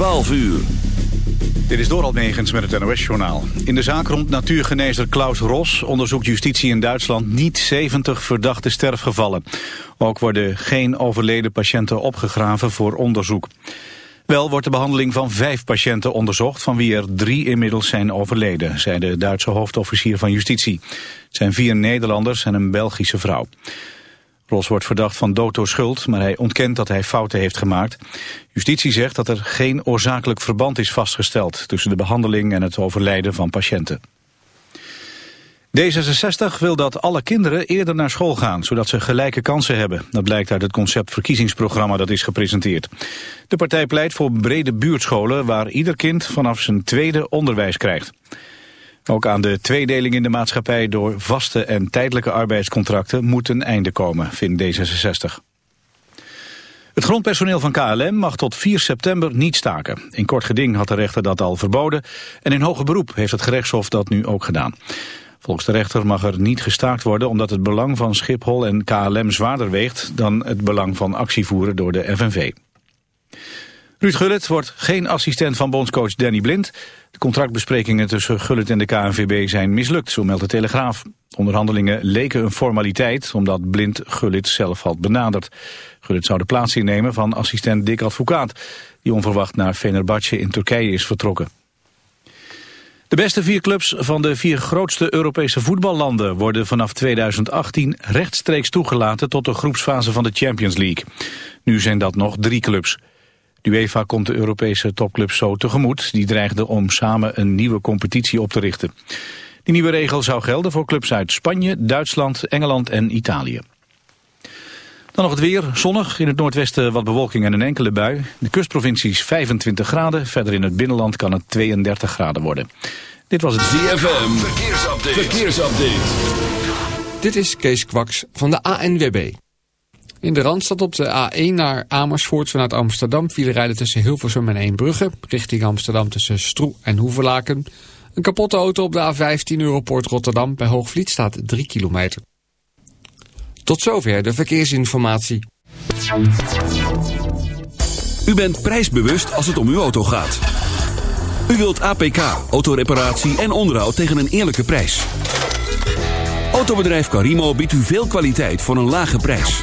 12 uur. Dit is Doral Negens met het NOS-journaal. In de zaak rond natuurgenezer Klaus Ros onderzoekt justitie in Duitsland niet 70 verdachte sterfgevallen. Ook worden geen overleden patiënten opgegraven voor onderzoek. Wel wordt de behandeling van vijf patiënten onderzocht, van wie er drie inmiddels zijn overleden, zei de Duitse hoofdofficier van justitie. Het zijn vier Nederlanders en een Belgische vrouw. Ros wordt verdacht van dood door schuld, maar hij ontkent dat hij fouten heeft gemaakt. Justitie zegt dat er geen oorzakelijk verband is vastgesteld tussen de behandeling en het overlijden van patiënten. D66 wil dat alle kinderen eerder naar school gaan, zodat ze gelijke kansen hebben. Dat blijkt uit het concept verkiezingsprogramma dat is gepresenteerd. De partij pleit voor brede buurtscholen waar ieder kind vanaf zijn tweede onderwijs krijgt. Ook aan de tweedeling in de maatschappij door vaste en tijdelijke arbeidscontracten moet een einde komen, vindt D66. Het grondpersoneel van KLM mag tot 4 september niet staken. In kort geding had de rechter dat al verboden en in hoger beroep heeft het gerechtshof dat nu ook gedaan. Volgens de rechter mag er niet gestaakt worden omdat het belang van Schiphol en KLM zwaarder weegt dan het belang van actievoeren door de FNV. Ruud Gullit wordt geen assistent van bondscoach Danny Blind. De contractbesprekingen tussen Gullit en de KNVB zijn mislukt, zo meldt de Telegraaf. Onderhandelingen leken een formaliteit, omdat Blind Gullit zelf had benaderd. Gullit zou de plaats innemen van assistent Dick Advocaat... die onverwacht naar Fenerbahce in Turkije is vertrokken. De beste vier clubs van de vier grootste Europese voetballanden... worden vanaf 2018 rechtstreeks toegelaten tot de groepsfase van de Champions League. Nu zijn dat nog drie clubs. De UEFA komt de Europese topclubs zo tegemoet. Die dreigden om samen een nieuwe competitie op te richten. Die nieuwe regel zou gelden voor clubs uit Spanje, Duitsland, Engeland en Italië. Dan nog het weer. Zonnig. In het noordwesten wat bewolking en een enkele bui. In de kustprovincies 25 graden. Verder in het binnenland kan het 32 graden worden. Dit was het ZFM. Verkeersupdate. Verkeersupdate. Dit is Kees Kwaks van de ANWB. In de Randstad op de A1 naar Amersfoort vanuit Amsterdam... vielen rijden tussen Hilversum en Eembrugge... richting Amsterdam tussen Stroe en Hoevelaken. Een kapotte auto op de A15 Europoort Rotterdam... bij Hoogvliet staat 3 kilometer. Tot zover de verkeersinformatie. U bent prijsbewust als het om uw auto gaat. U wilt APK, autoreparatie en onderhoud tegen een eerlijke prijs. Autobedrijf Carimo biedt u veel kwaliteit voor een lage prijs.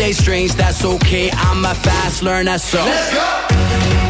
nowadays strings, that's okay. I'm a fast learner, so. Let's go!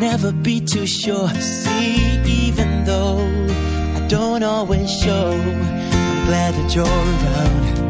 never be too sure. See, even though I don't always show, I'm glad that you're around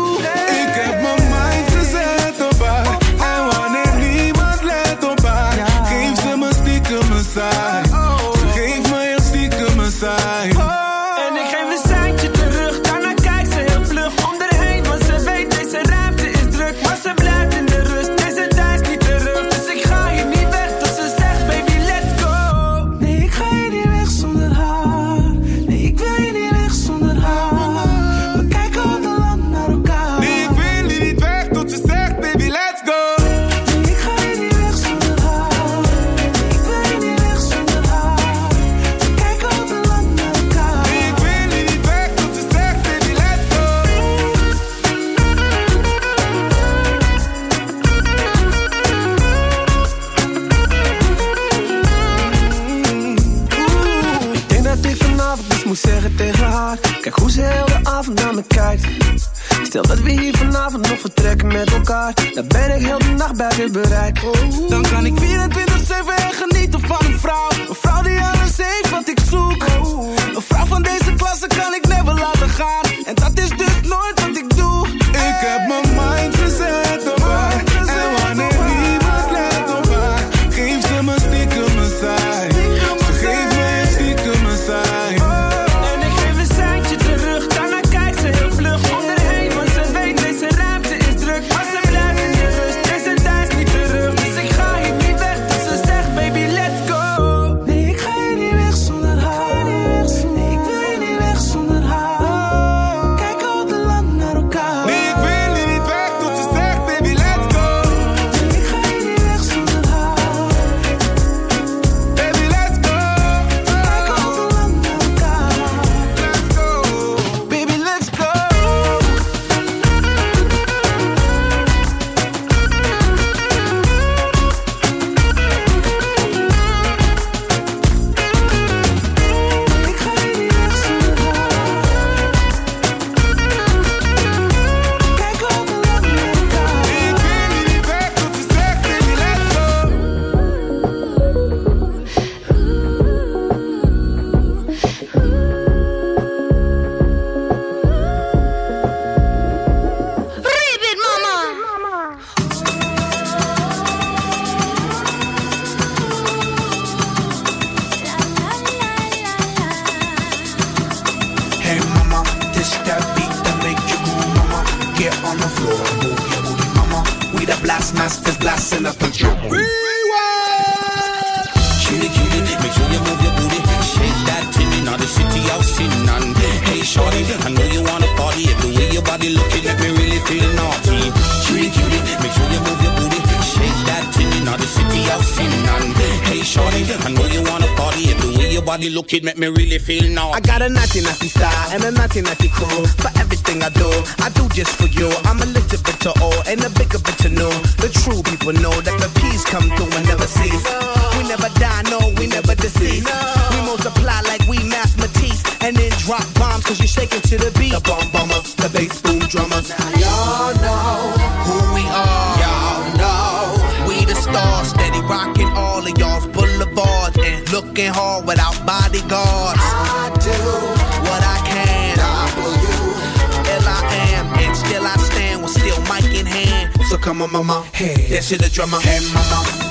Looking make me really feel naughty. I got a naughty naughty style and a naughty naughty crew. For everything I do, I do just for you. I'm a little bit to old and a bigger bit to know. The true people know that the peace come through and never cease. We never die, no, we never deceive. We multiply like we math Matisse and then drop bombs cause you're shaking to the beat. The bomb bombers, the bass boom drummers. And looking hard without bodyguards. I do what I can. L I am, and still I stand with still mic in hand. So come on, mama, hey, this is the drummer. Hey, mama,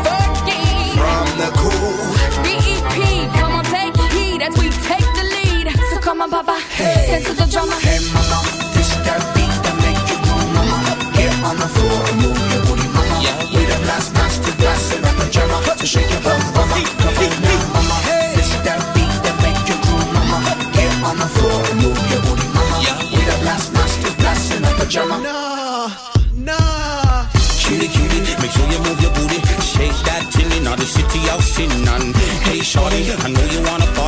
come on, Papa, dance to the drummer. Hey, mama, this that beat that make you move, mama. Get on the floor and move your booty, mama. We the last master, blasting up the drummer. So shake your bum, mama. Come on now, mama. This that beat that make you move, mama. Get on the floor and move your booty, mama. We the last master, blasting up the drummer. Nah, nah. Cutie, cutie, make sure you move your booty. Shake that tinny, now the city of sin. And hey, shorty, I know you wanna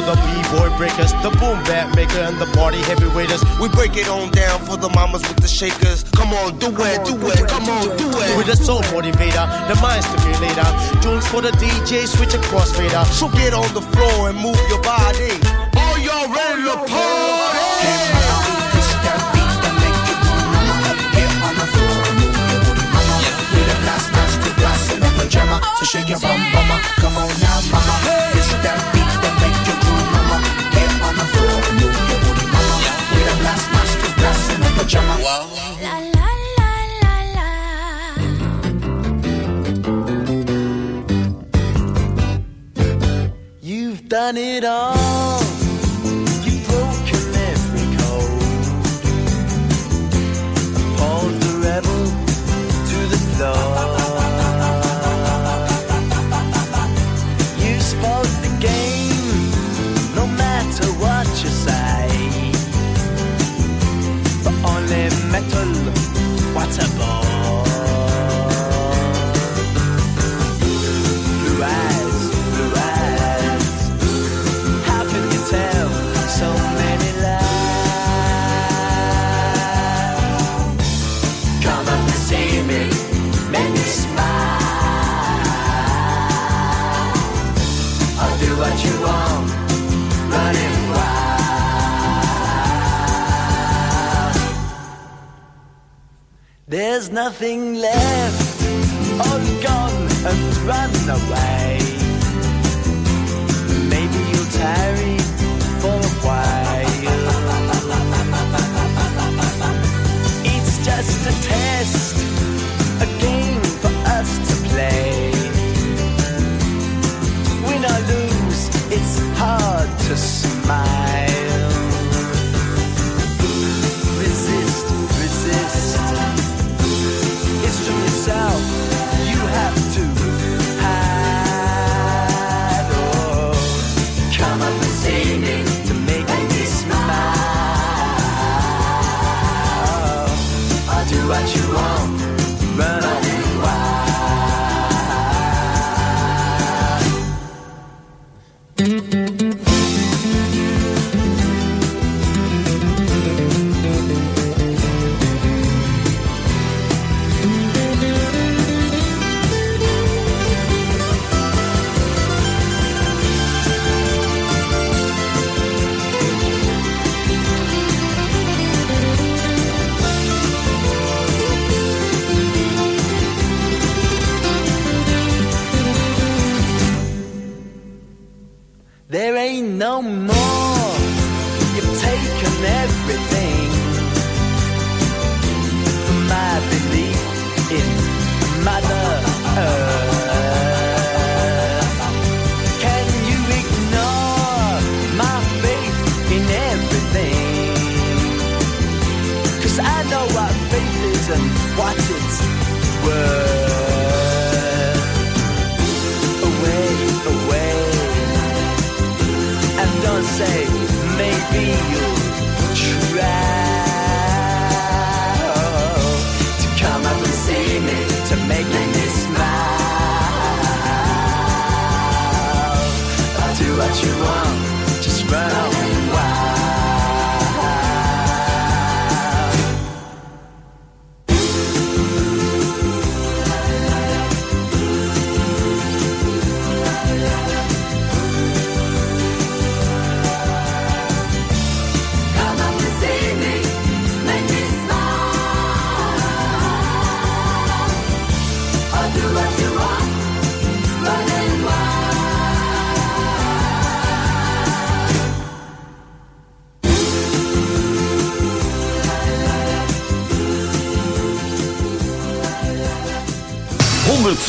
Also the b-boy breakers, the boom bap maker, and the party heavyweights. We break it on down for the mamas with the shakers. Come on, do it, do it, come on, do it. With the soul motivator, the mind stimulator. Tunes for the DJ, switch across fader. So get on the floor and move your body. Are y'all ready to party? Drummer. So shake your bum, mama. Come on now, mama. This that beat done it all. Nothing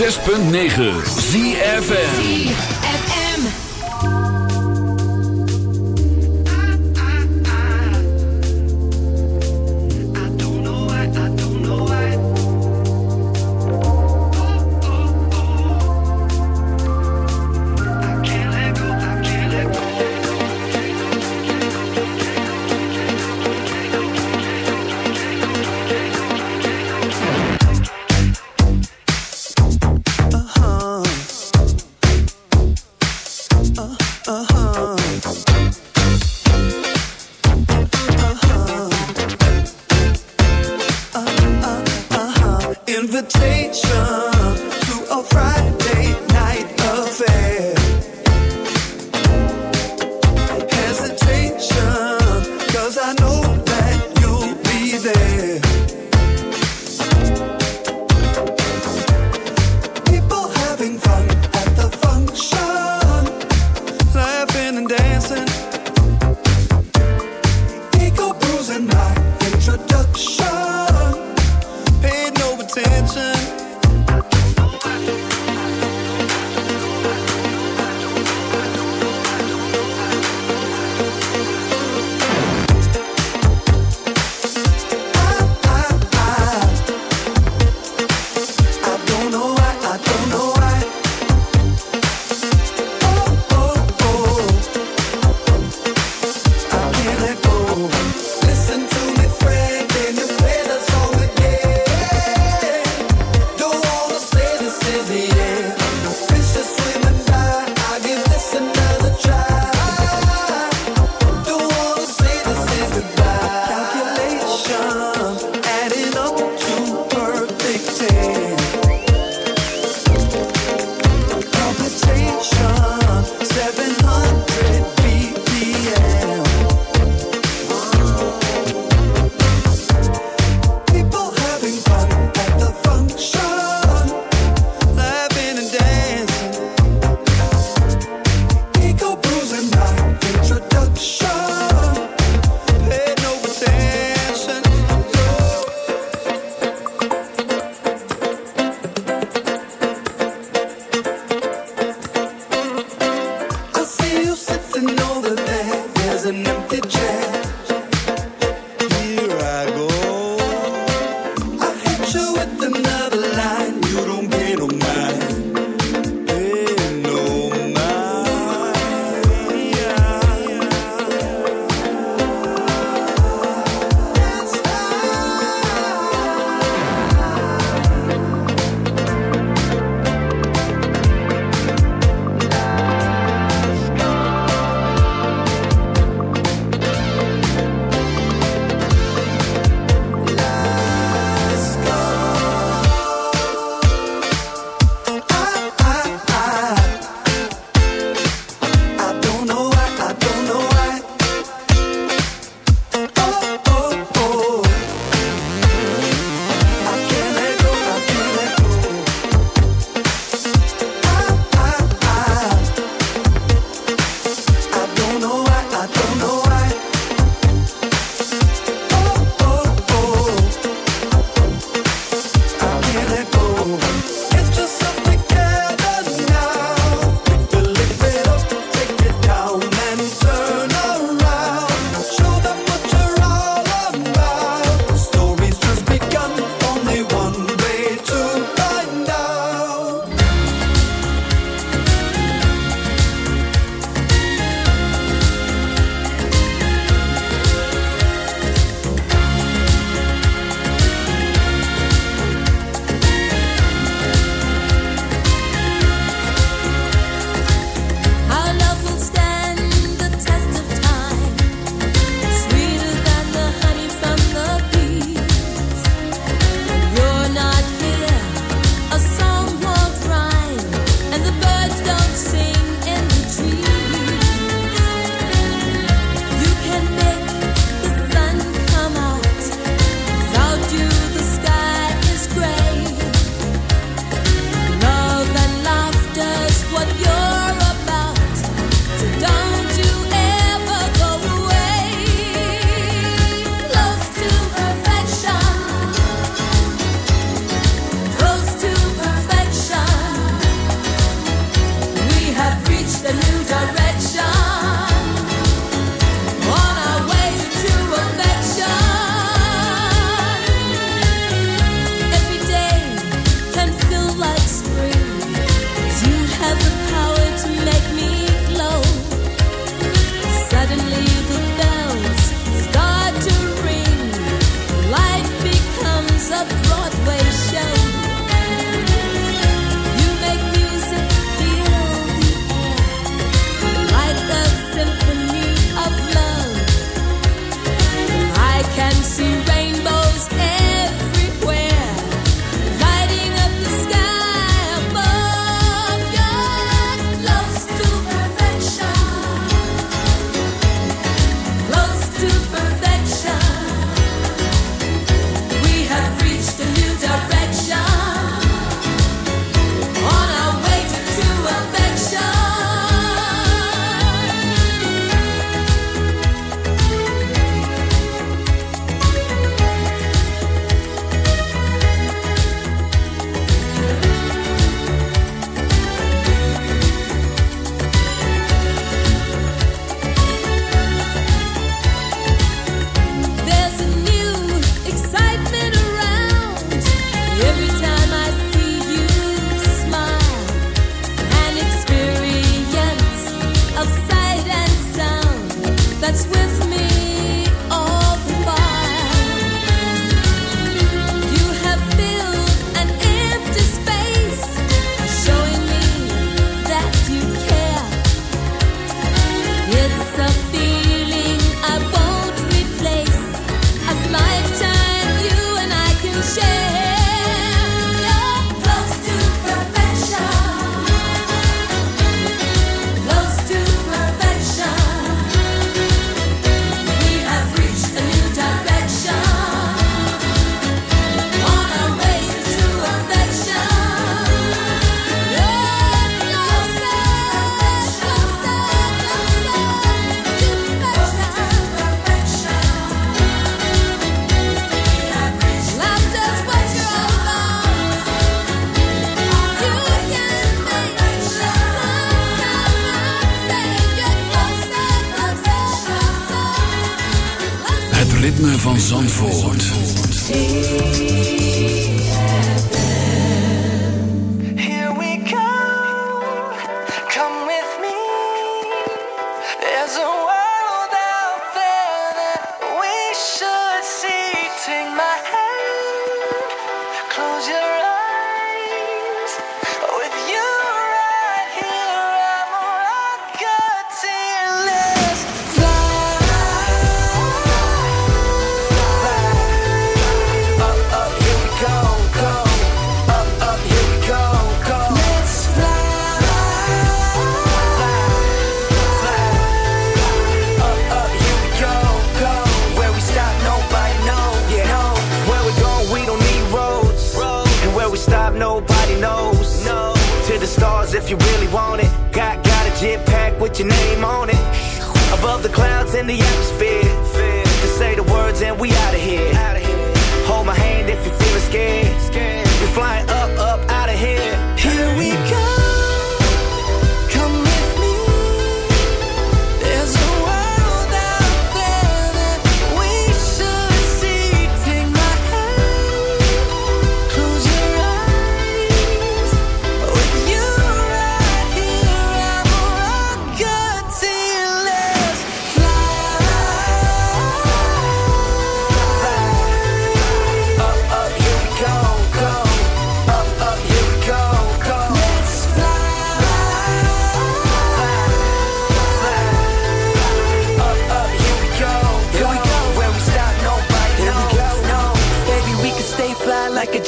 106.9 ZFM.